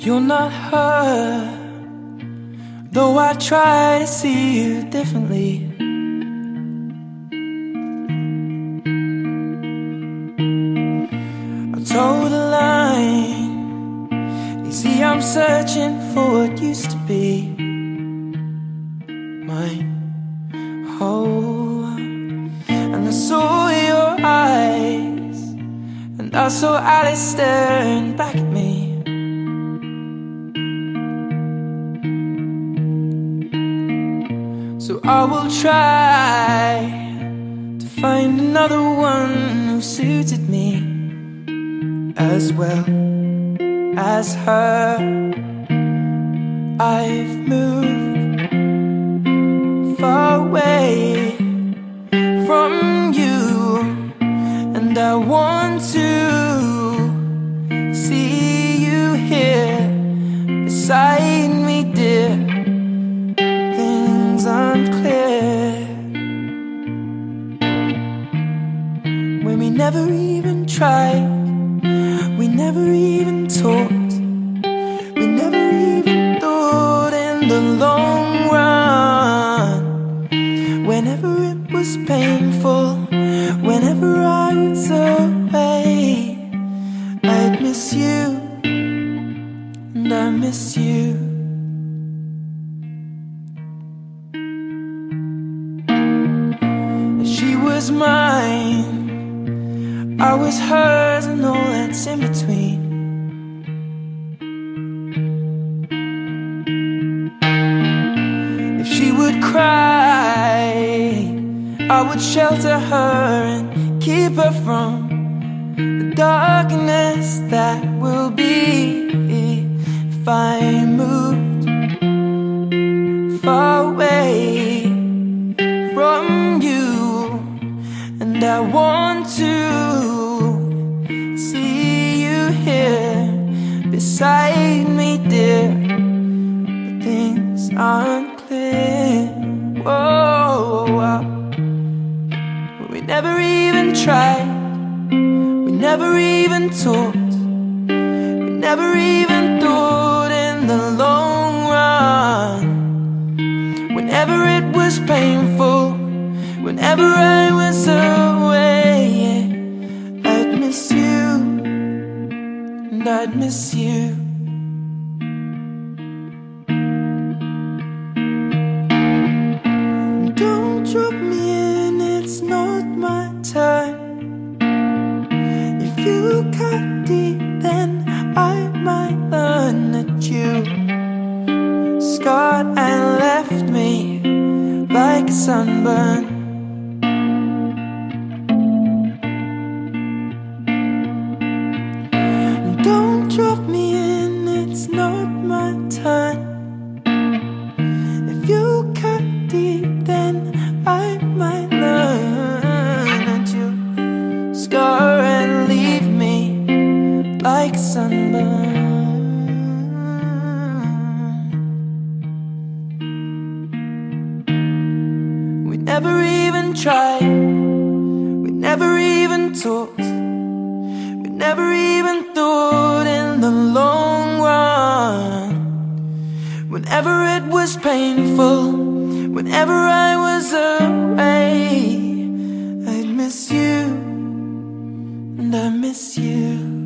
You're not her, though I try to see you differently. I told a line. You see, I'm searching for what used to be mine. Oh, and I saw your eyes, and I saw Alice staring back at me. So I will try to find another one who suited me as well as her. I've moved far away from you, and I want when we never even tried, we never even talked, we never even thought in the long run. Whenever it was painful, whenever I was away, I'd miss you, and I miss you. She was mine, I was hers, and all that's in between. If she would cry, I would shelter her and keep her from the darkness that will be if I moved far away from you. And I want to tried. We never even talked. We never even thought in the long run. Whenever it was painful, whenever I was away, I'd miss you, and I'd miss you. Scarred and left me like a sunburn. Don't drop me in, it's not my time. If you cut deep, then I might learn that you scar and leave me like a sunburn. Never even tried, we never even talked, we never even thought in the long run. Whenever it was painful, whenever I was away, I'd miss you, and I miss you.